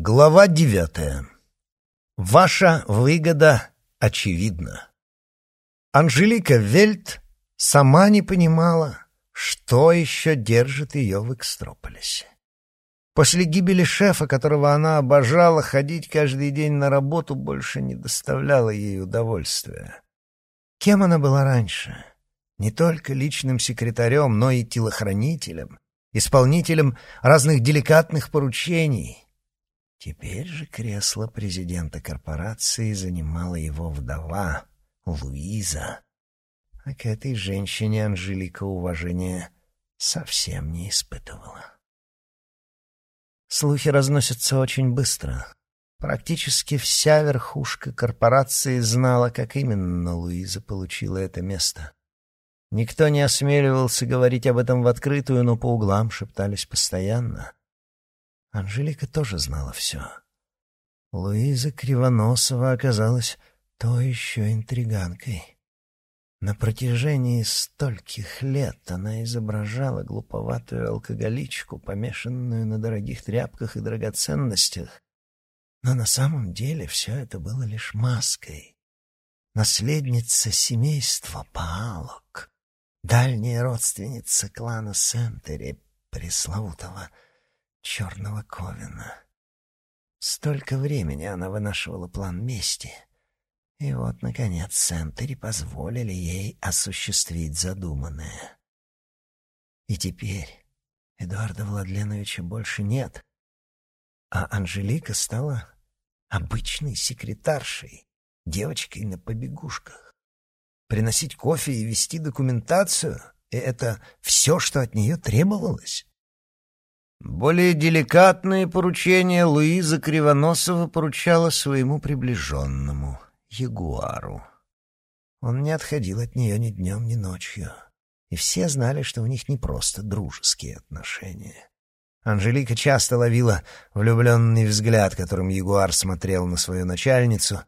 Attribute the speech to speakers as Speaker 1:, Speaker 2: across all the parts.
Speaker 1: Глава девятая. Ваша выгода очевидна. Анжелика Вельт сама не понимала, что еще держит ее в Экстрополисе. После гибели шефа, которого она обожала, ходить каждый день на работу больше не доставляло ей удовольствия. Кем она была раньше? Не только личным секретарем, но и телохранителем, исполнителем разных деликатных поручений — Теперь же кресло президента корпорации занимала его вдова, Луиза. А к этой женщине Анжелика уважения совсем не испытывала. Слухи разносятся очень быстро. Практически вся верхушка корпорации знала, как именно Луиза получила это место. Никто не осмеливался говорить об этом в открытую, но по углам шептались постоянно — Анжелика тоже знала все. Луиза Кривоносова оказалась то еще интриганкой. На протяжении стольких лет она изображала глуповатую алкоголичку, помешанную на дорогих тряпках и драгоценностях. Но на самом деле все это было лишь маской. Наследница семейства Паалок, дальняя родственница клана Сентери, пресловутого — черного Ковина. Столько времени она вынашивала план мести. И вот, наконец, Сентери позволили ей осуществить задуманное. И теперь Эдуарда Владленовича больше нет, а Анжелика стала обычной секретаршей, девочкой на побегушках. Приносить кофе и вести документацию — и это все, что от нее требовалось. Более деликатные поручения Луиза Кривоносова поручала своему приближенному, Ягуару. Он не отходил от нее ни днем, ни ночью, и все знали, что у них не просто дружеские отношения. Анжелика часто ловила влюбленный взгляд, которым Ягуар смотрел на свою начальницу,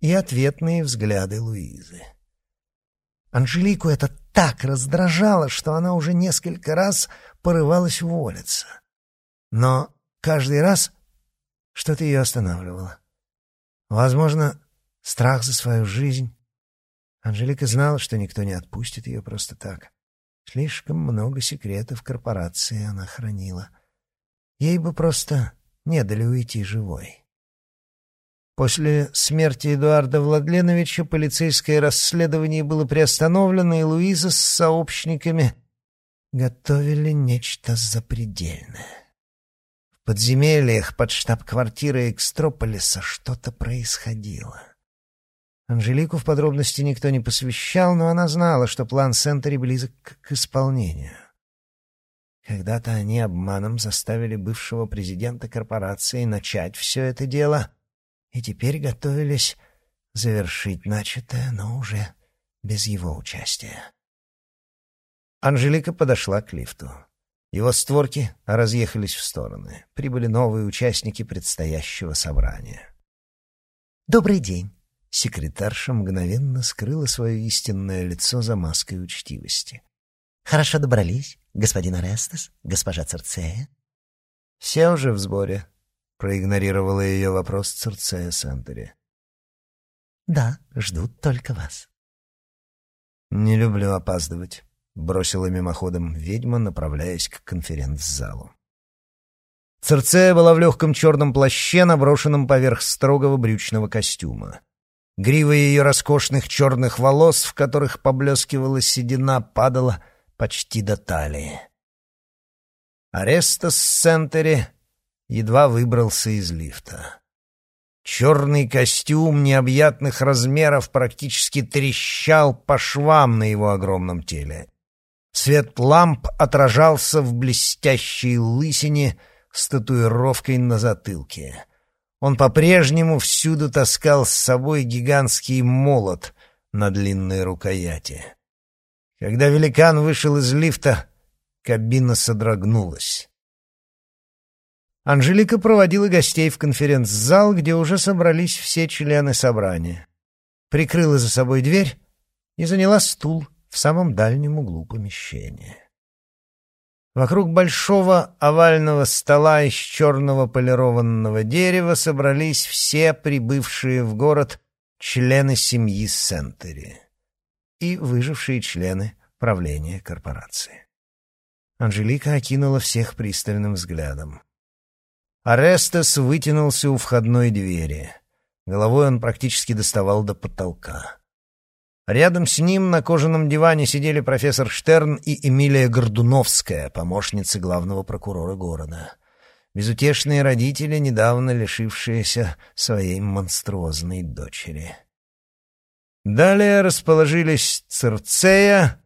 Speaker 1: и ответные взгляды Луизы. Анжелику это так раздражало, что она уже несколько раз порывалась уволиться. Но каждый раз что-то ее останавливало. Возможно, страх за свою жизнь. Анжелика знала, что никто не отпустит ее просто так. Слишком много секретов корпорации она хранила. Ей бы просто не дали уйти живой. После смерти Эдуарда Владленовича полицейское расследование было приостановлено, и Луиза с сообщниками готовили нечто запредельное. В подземельях под штаб-квартирой Экстрополиса что-то происходило. Анжелику в подробности никто не посвящал, но она знала, что план Сентери близок к исполнению. Когда-то они обманом заставили бывшего президента корпорации начать все это дело — и теперь готовились завершить начатое, но уже без его участия. Анжелика подошла к лифту. Его створки разъехались в стороны. Прибыли новые участники предстоящего собрания. «Добрый день!» Секретарша мгновенно скрыла свое истинное лицо за маской учтивости. «Хорошо добрались, господин Арестес, госпожа Церцея?» «Все уже в сборе», Проигнорировала ее вопрос Церцея Сентери. «Да, ждут только вас». «Не люблю опаздывать», — бросила мимоходом ведьма, направляясь к конференц-залу. Церцея была в легком черном плаще, наброшенном поверх строгого брючного костюма. Грива ее роскошных черных волос, в которых поблескивала седина, падала почти до талии. Арестас Сентери едва выбрался из лифта. Черный костюм необъятных размеров практически трещал по швам на его огромном теле. Свет ламп отражался в блестящей лысине с татуировкой на затылке. Он по-прежнему всюду таскал с собой гигантский молот на длинной рукояти. Когда великан вышел из лифта, кабина содрогнулась. Анжелика проводила гостей в конференц-зал, где уже собрались все члены собрания. Прикрыла за собой дверь и заняла стул в самом дальнем углу помещения. Вокруг большого овального стола из черного полированного дерева собрались все прибывшие в город члены семьи Сентери и выжившие члены правления корпорации. Анжелика окинула всех пристальным взглядом. Арестес вытянулся у входной двери. Головой он практически доставал до потолка. Рядом с ним на кожаном диване сидели профессор Штерн и Эмилия Гордуновская, помощница главного прокурора города. Безутешные родители, недавно лишившиеся своей монструозной дочери. Далее расположились Цирцея,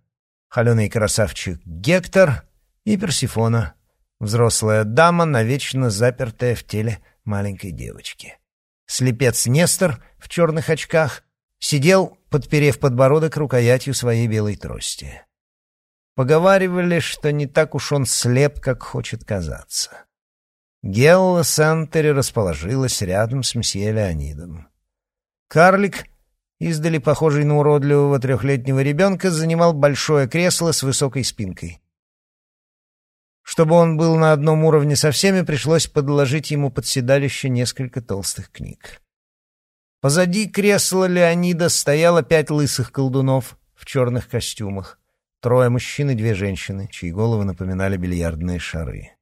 Speaker 1: холеный красавчик Гектор и Персифона, взрослая дама, навечно запертая в теле маленькой девочки. Слепец Нестор в черных очках Сидел, подперев подбородок рукоятью своей белой трости. Поговаривали, что не так уж он слеп, как хочет казаться. Гелла Сантери расположилась рядом с мсье Леонидом. Карлик, издали похожий на уродливого трехлетнего ребенка, занимал большое кресло с высокой спинкой. Чтобы он был на одном уровне со всеми, пришлось подложить ему под седалище несколько толстых книг. Позади кресла Леонида стояло пять лысых колдунов в черных костюмах. Трое мужчин и две женщины, чьи головы напоминали бильярдные шары.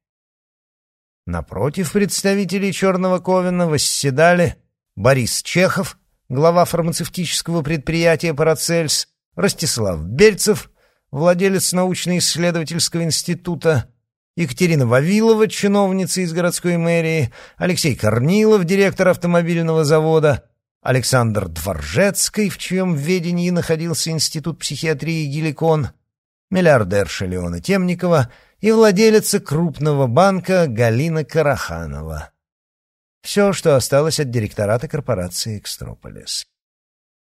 Speaker 1: Напротив представителей Черного Ковена восседали Борис Чехов, глава фармацевтического предприятия «Парацельс», Ростислав Бельцев, владелец научно-исследовательского института, Екатерина Вавилова, чиновница из городской мэрии, Алексей Корнилов, директор автомобильного завода, Александр Дворжецкий, в чьем ведении находился Институт психиатрии Геликон, миллиардерша Леона Темникова и владелица крупного банка Галина Караханова. Все, что осталось от директората корпорации «Экстрополис».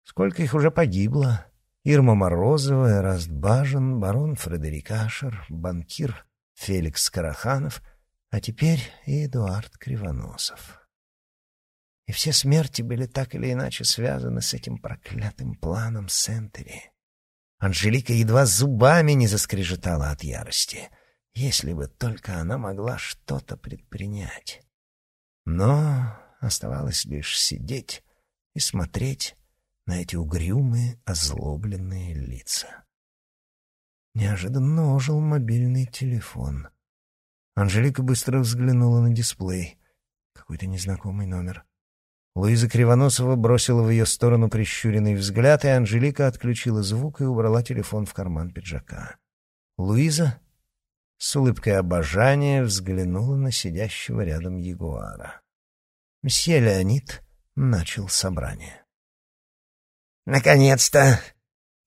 Speaker 1: Сколько их уже погибло? Ирма Морозова, Эраст Бажин, барон Фредерик Ашер, банкир Феликс Караханов, а теперь и Эдуард Кривоносов. И все смерти были так или иначе связаны с этим проклятым планом Сентери. Анжелика едва зубами не заскрежетала от ярости, если бы только она могла что-то предпринять. Но оставалось лишь сидеть и смотреть на эти угрюмые, озлобленные лица. Неожиданно ожил мобильный телефон. Анжелика быстро взглянула на дисплей. Какой-то незнакомый номер. Луиза Кривоносова бросила в ее сторону прищуренный взгляд, и Анжелика отключила звук и убрала телефон в карман пиджака. Луиза с улыбкой обожания взглянула на сидящего рядом ягуара. Мсье Леонид начал собрание.
Speaker 2: «Наконец-то!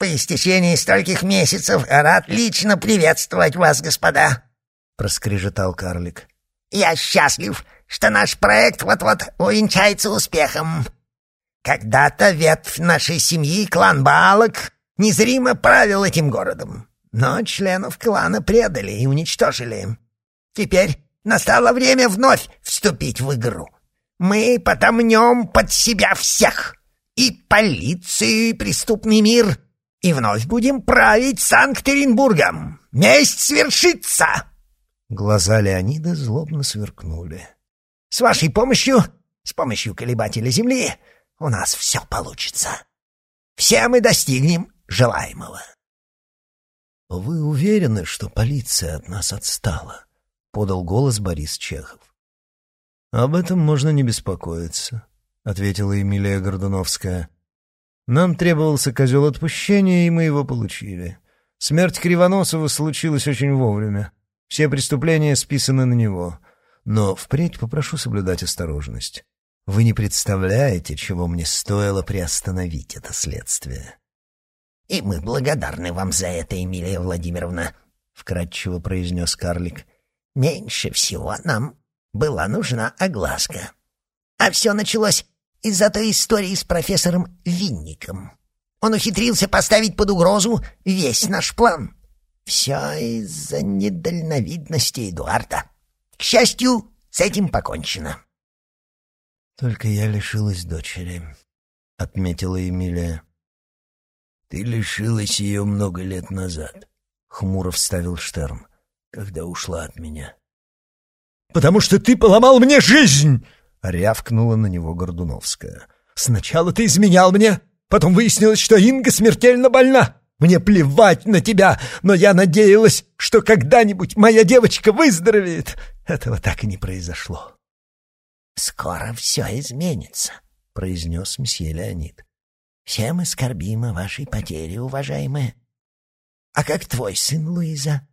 Speaker 2: По истечении стольких месяцев рад лично приветствовать вас, господа!» — проскрежетал карлик. «Я счастлив, что наш проект вот-вот увенчается успехом. Когда-то ветвь нашей семьи, клан Балок, незримо правил этим городом, но членов клана предали и уничтожили. Теперь настало время вновь вступить в игру. Мы потомнем под себя всех, и полицию, и преступный мир, и вновь будем править Санкт-Петербургом. Месть свершится!»
Speaker 1: Глаза Леонида злобно сверкнули.
Speaker 2: С вашей помощью, с помощью колебателя Земли, у нас все получится. Все мы достигнем желаемого.
Speaker 1: «Вы уверены, что полиция от нас отстала?» — подал голос Борис Чехов. «Об этом можно не беспокоиться», — ответила Эмилия Гордуновская. «Нам требовался козел отпущения, и мы его получили. Смерть Кривоносова случилась очень вовремя. Все преступления списаны на него. Но впредь попрошу соблюдать осторожность. Вы не представляете, чего мне стоило приостановить это следствие.
Speaker 2: — И мы благодарны вам за это, Эмилия Владимировна, — вкратчиво произнес карлик. — Меньше всего нам была нужна огласка. А все началось из-за той истории с профессором Винником. Он ухитрился поставить под угрозу весь наш план. Все из-за недальновидности Эдуарда. К счастью, с этим покончено.
Speaker 1: «Только я лишилась дочери», — отметила Эмилия.
Speaker 3: «Ты лишилась ее много лет назад», —
Speaker 1: хмуро вставил Штерн. когда ушла от меня.
Speaker 3: «Потому что ты поломал мне жизнь!» — рявкнула на него Гордуновская. «Сначала ты изменял мне, потом выяснилось, что Инга смертельно больна. Мне плевать на тебя, но я надеялась, что когда-нибудь моя девочка выздоровеет. Этого так и не произошло».
Speaker 2: «Скоро все изменится», — произнес месье Леонид. «Все мы скорбим о вашей потере, уважаемая. А как твой сын, Луиза?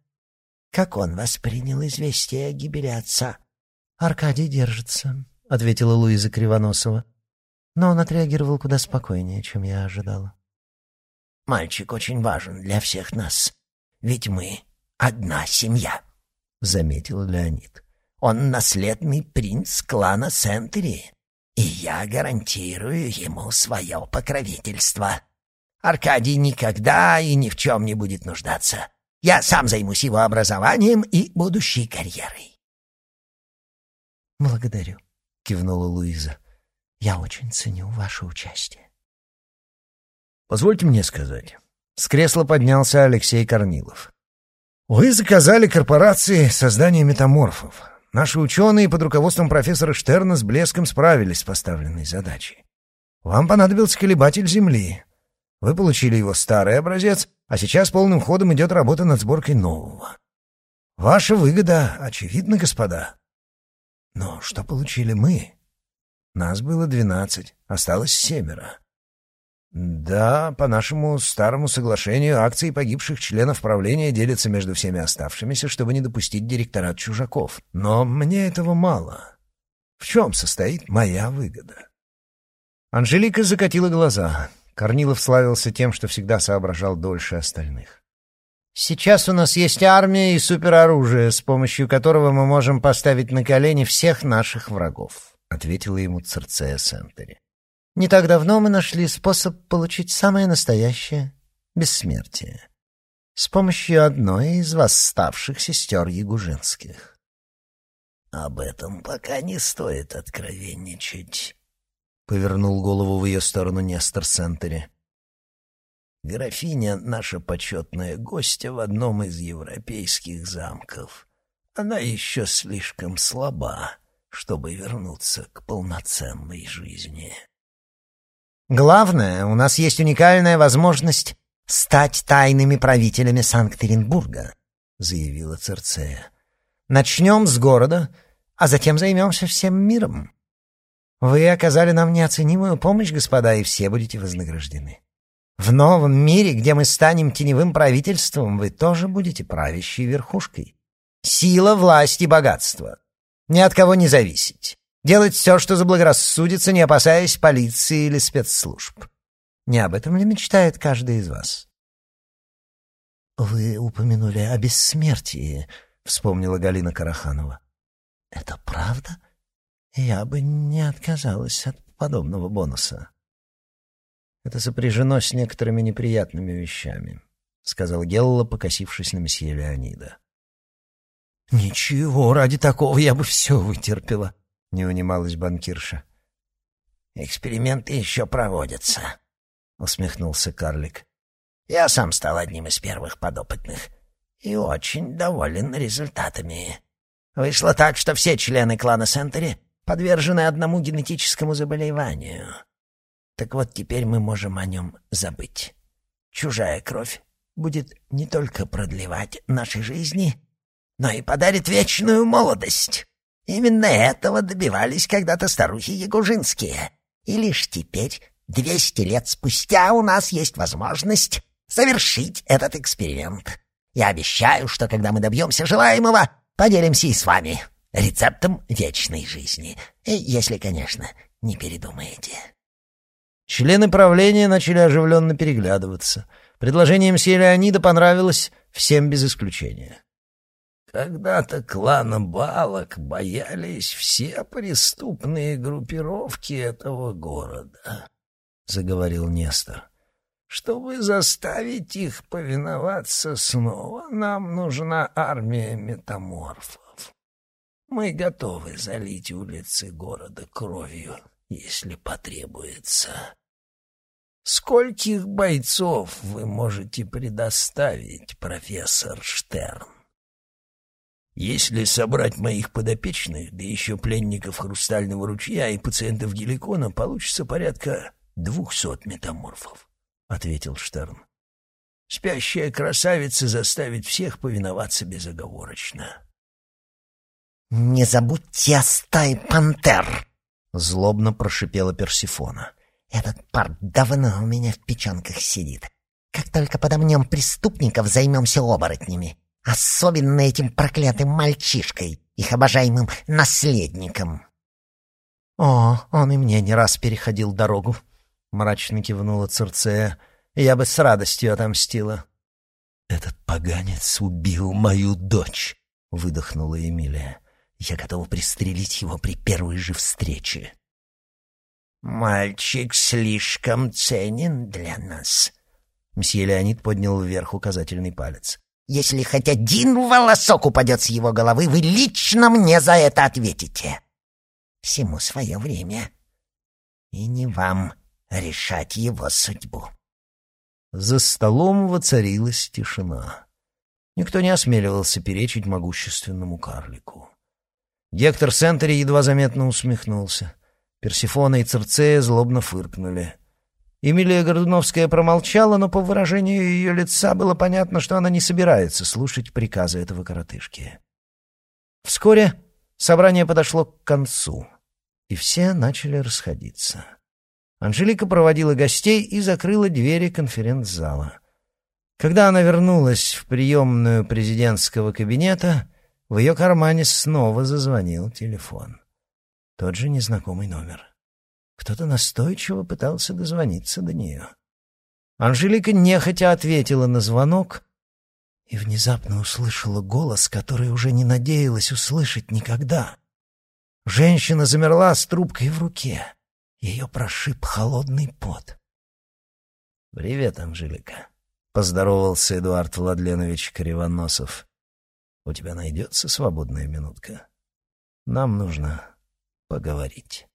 Speaker 2: Как он воспринял известие о гибели отца?»
Speaker 1: «Аркадий держится», — ответила Луиза Кривоносова. Но он отреагировал куда спокойнее, чем я ожидала.
Speaker 2: «Мальчик очень важен для всех нас, ведь мы одна семья», — заметил Леонид. «Он наследный принц клана Сентери, и я гарантирую ему свое покровительство. Аркадий никогда и ни в чем не будет нуждаться. Я сам займусь его образованием и будущей карьерой».
Speaker 1: «Благодарю», — кивнула Луиза. «Я очень ценю ваше участие».
Speaker 3: Позвольте мне сказать. С кресла поднялся Алексей Корнилов. Вы заказали корпорации создание метаморфов. Наши ученые под руководством профессора Штерна с блеском справились с поставленной задачей. Вам понадобился колебатель Земли. Вы получили его старый образец, а сейчас полным ходом идет работа над сборкой нового. Ваша выгода очевидна, господа. Но что получили мы? Нас было двенадцать, осталось семеро. Да, по нашему старому соглашению акции погибших членов правления делятся между всеми оставшимися, чтобы не допустить директорат чужаков. Но мне этого мало. В чем состоит моя выгода? Анжелика закатила глаза. Корнилов славился тем, что всегда соображал дольше остальных.
Speaker 1: «Сейчас у нас есть армия и супероружие, с помощью которого мы можем поставить на колени всех наших врагов», — ответила ему Церцея Сентери. Не так давно мы нашли способ получить самое настоящее бессмертие с помощью одной из восставших сестер Ягужинских.
Speaker 2: «Об этом пока не стоит откровенничать», —
Speaker 1: повернул голову в ее сторону Нестор Сентери.
Speaker 2: «Графиня — наша почетная гостья в одном из европейских замков. Она еще слишком слаба, чтобы вернуться к полноценной жизни».
Speaker 1: Главное, у нас есть уникальная возможность стать тайными правителями Санкт-Петербурга, заявила Церцея. Начнем с города, а затем займемся всем миром. Вы оказали нам неоценимую помощь, господа, и все будете вознаграждены. В новом мире, где мы станем теневым правительством, вы тоже будете правящей верхушкой. Сила, власть и богатство. Ни от кого не зависеть. Делать все, что заблагорассудится, не опасаясь полиции или спецслужб. Не об этом ли мечтает каждый из вас? «Вы упомянули о бессмертии», — вспомнила Галина Караханова. «Это правда? Я бы не отказалась от подобного бонуса». «Это сопряжено с некоторыми неприятными вещами», — сказал Гелла, покосившись на месье Леонида. «Ничего, ради такого я бы все вытерпела», — не унималась банкирша.
Speaker 2: «Эксперименты еще проводятся», — усмехнулся карлик. «Я сам стал одним из первых подопытных и очень доволен результатами. Вышло так, что все члены клана Сентери подвержены одному генетическому заболеванию. Так вот, теперь мы можем о нем забыть. Чужая кровь будет не только продлевать наши жизни, но и подарит вечную молодость». Именно этого добивались когда-то старухи Ягужинские. И лишь теперь, двести лет спустя, у нас есть возможность совершить этот эксперимент. Я обещаю, что когда мы добьемся желаемого, поделимся и с вами рецептом вечной жизни. Если, конечно, не передумаете.
Speaker 1: Члены правления начали оживленно переглядываться. Предложение мсье Леонида понравилось всем без исключения.
Speaker 2: Когда-то клана Балок боялись все преступные группировки этого города, — заговорил Нестор. Чтобы заставить их повиноваться снова, нам нужна армия метаморфов. Мы готовы залить улицы города кровью, если потребуется. Скольких бойцов вы можете предоставить, профессор Штерн?
Speaker 1: Если собрать моих подопечных, да еще пленников Хрустального ручья и пациентов Геликона, получится порядка двухсот метаморфов, — ответил Штерн. Спящая красавица заставит всех повиноваться безоговорочно.
Speaker 2: «Не забудьте о стае пантер!»
Speaker 3: — злобно прошипела Персифона.
Speaker 2: «Этот пар давно у меня в печенках сидит. Как только подомнем преступников, займемся оборотнями. Особенно этим проклятым мальчишкой, их обожаемым наследником».
Speaker 3: «О, он и мне не раз переходил дорогу», — мрачно кивнула Церцея. «Я бы с радостью отомстила». «Этот поганец убил мою дочь», — выдохнула Эмилия. «Я готова пристрелить его при первой же встрече».
Speaker 2: «Мальчик слишком ценен для нас»,
Speaker 3: Мсье Леонид поднял вверх указательный палец.
Speaker 2: «Если хоть один волосок упадет с его головы, вы лично мне за это ответите. Всему свое время. И не вам решать его судьбу».
Speaker 3: За столом воцарилась тишина. Никто не осмеливался перечить могущественному карлику. Гектор Сентери едва заметно усмехнулся. Персифона и Церцея злобно фыркнули. Эмилия Гордуновская промолчала, но по выражению ее лица было понятно, что она не собирается слушать приказы этого коротышки. Вскоре собрание подошло к концу, и все начали расходиться. Анжелика проводила гостей и закрыла двери конференц-зала. Когда она вернулась в приемную президентского кабинета, в ее кармане снова зазвонил телефон. Тот же незнакомый номер. Кто-то настойчиво пытался дозвониться до нее. Анжелика нехотя ответила на звонок и внезапно услышала голос, который уже не надеялась услышать никогда. Женщина замерла с трубкой в руке. Ее прошиб холодный пот. «Привет, Анжелика», — поздоровался Эдуард Владленович Кривоносов. «У тебя найдется свободная минутка? Нам нужно поговорить».